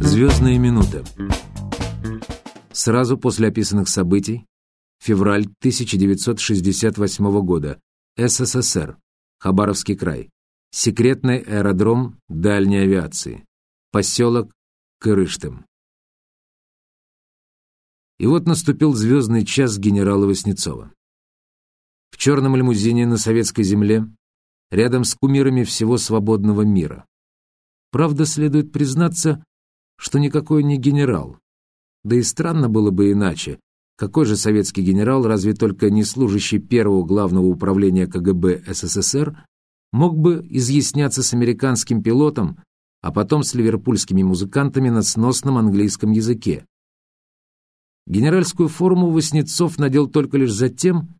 Звездные минуты. Сразу после описанных событий, февраль 1968 года, СССР, Хабаровский край, секретный аэродром дальней авиации, поселок Кырыштым. И вот наступил звездный час генерала Васнецова. В черном лимузине на советской земле, рядом с кумирами всего свободного мира. Правда, следует признаться, что никакой не генерал. Да и странно было бы иначе. Какой же советский генерал, разве только не служащий первого главного управления КГБ СССР, мог бы изъясняться с американским пилотом, а потом с ливерпульскими музыкантами на сносном английском языке? Генеральскую форму Васнецов надел только лишь за тем,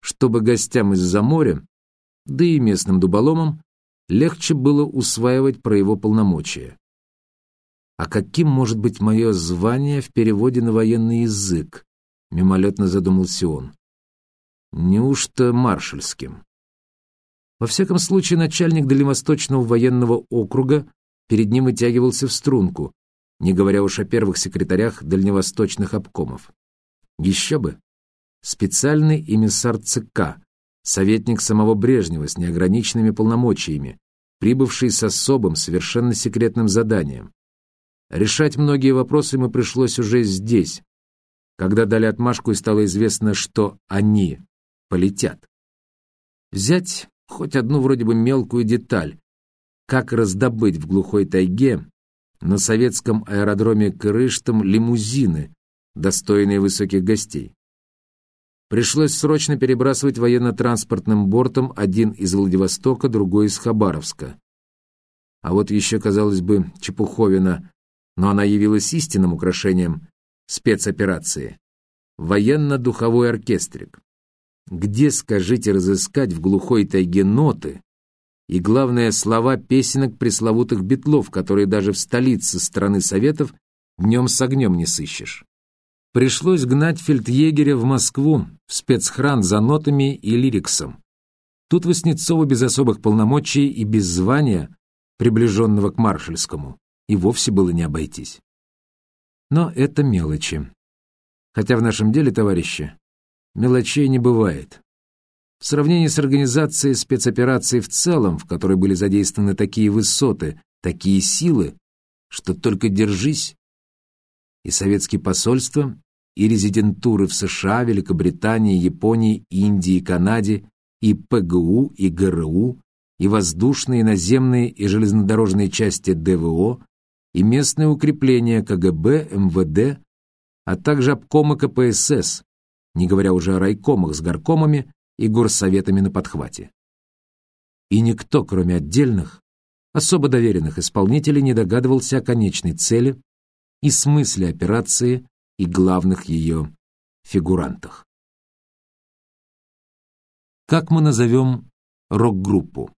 чтобы гостям из-за моря, да и местным дуболомам, легче было усваивать про его полномочия. А каким может быть мое звание в переводе на военный язык? Мимолетно задумался он. Неужто маршальским? Во всяком случае, начальник Дальневосточного военного округа перед ним вытягивался в струнку, не говоря уж о первых секретарях дальневосточных обкомов. Еще бы! Специальный эмиссар ЦК, советник самого Брежнева с неограниченными полномочиями, прибывший с особым, совершенно секретным заданием. Решать многие вопросы ему пришлось уже здесь, когда дали отмашку и стало известно, что они полетят. Взять хоть одну вроде бы мелкую деталь, как раздобыть в глухой тайге на советском аэродроме Кырыштам лимузины, достойные высоких гостей. Пришлось срочно перебрасывать военно-транспортным бортом один из Владивостока, другой из Хабаровска. А вот еще, казалось бы, чепуховина но она явилась истинным украшением спецоперации. Военно-духовой оркестрик. Где, скажите, разыскать в глухой тайге ноты и, главное, слова песенок пресловутых битлов, которые даже в столице страны Советов днем с огнем не сыщешь? Пришлось гнать фельдъегеря в Москву, в спецхран за нотами и лириксом. Тут Васнецову без особых полномочий и без звания, приближенного к маршальскому, и вовсе было не обойтись. Но это мелочи. Хотя в нашем деле, товарищи, мелочей не бывает. В сравнении с организацией спецоперации в целом, в которой были задействованы такие высоты, такие силы, что только держись, и советские посольства, и резидентуры в США, Великобритании, Японии, Индии, Канаде, и ПГУ, и ГРУ, и воздушные, наземные и железнодорожные части ДВО, и местные укрепления КГБ, МВД, а также обкомы КПСС, не говоря уже о райкомах с горкомами и горсоветами на подхвате. И никто, кроме отдельных, особо доверенных исполнителей, не догадывался о конечной цели и смысле операции и главных ее фигурантах. Как мы назовем рок-группу?